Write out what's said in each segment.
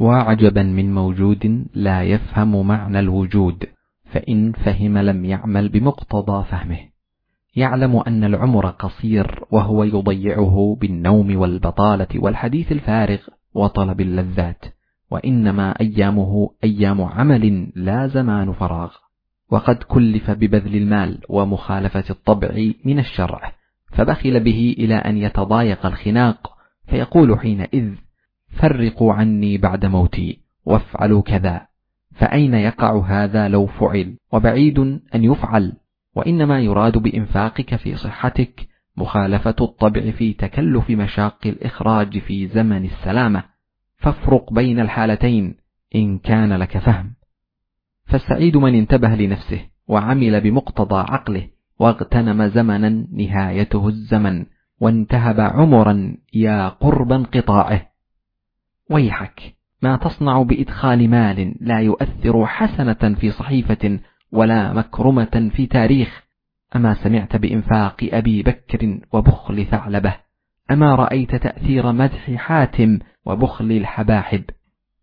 وعجبا من موجود لا يفهم معنى الوجود فإن فهم لم يعمل بمقتضى فهمه. يعلم أن العمر قصير وهو يضيعه بالنوم والبطالة والحديث الفارغ وطلب اللذات وإنما أيامه أيام عمل لا زمان فراغ. وقد كلف ببذل المال ومخالفة الطبع من الشرع فبخل به إلى أن يتضايق الخناق فيقول حينئذ فرقوا عني بعد موتي وافعلوا كذا. فأين يقع هذا لو فعل؟ وبعيد أن يفعل. وإنما يراد بإنفاقك في صحتك مخالفة الطبع في تكلف مشاق الإخراج في زمن السلامة. فافرق بين الحالتين إن كان لك فهم. فالسعيد من انتبه لنفسه وعمل بمقتضى عقله واغتنم زمنا نهايته الزمن وانتهب عمرا يا قرب انقطاعه. ويحك. ما تصنع بإدخال مال لا يؤثر حسنة في صحيفة ولا مكرمة في تاريخ. أما سمعت بإنفاق أبي بكر وبخل ثعلبة. أما رأيت تأثير مدح حاتم وبخل الحباحب.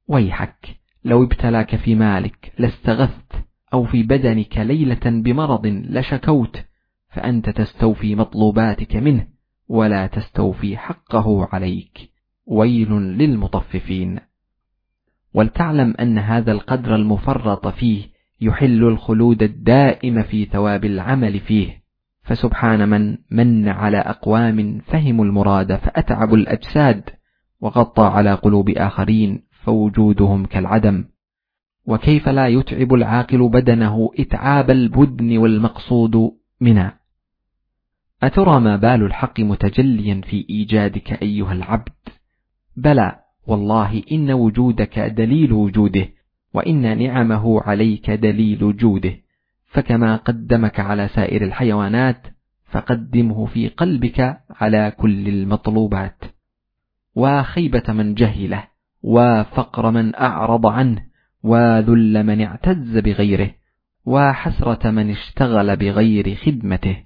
ويحك. لو ابتلاك في مالك لاستغثت أو في بدنك ليلة بمرض لشكوت فأنت تستوفي مطلوباتك منه ولا تستوفي حقه عليك. ويل للمطففين. ولتعلم أن هذا القدر المفرط فيه يحل الخلود الدائم في ثواب العمل فيه. فسبحان من من على أقوام فهموا المراد فأتعبوا الأجساد وغطى على قلوب آخرين فوجودهم كالعدم. وكيف لا يتعب العاقل بدنه إتعاب البدن والمقصود منا أترى ما بال الحق متجليا في إيجادك أيها العبد؟ بلى والله إن وجودك دليل وجوده وإن نعمه عليك دليل جوده فكما قدمك على سائر الحيوانات فقدمه في قلبك على كل المطلوبات. وخيبة من جهله وفقر من أعرض عنه وذل من اعتز بغيره وحسرة من اشتغل بغير خدمته.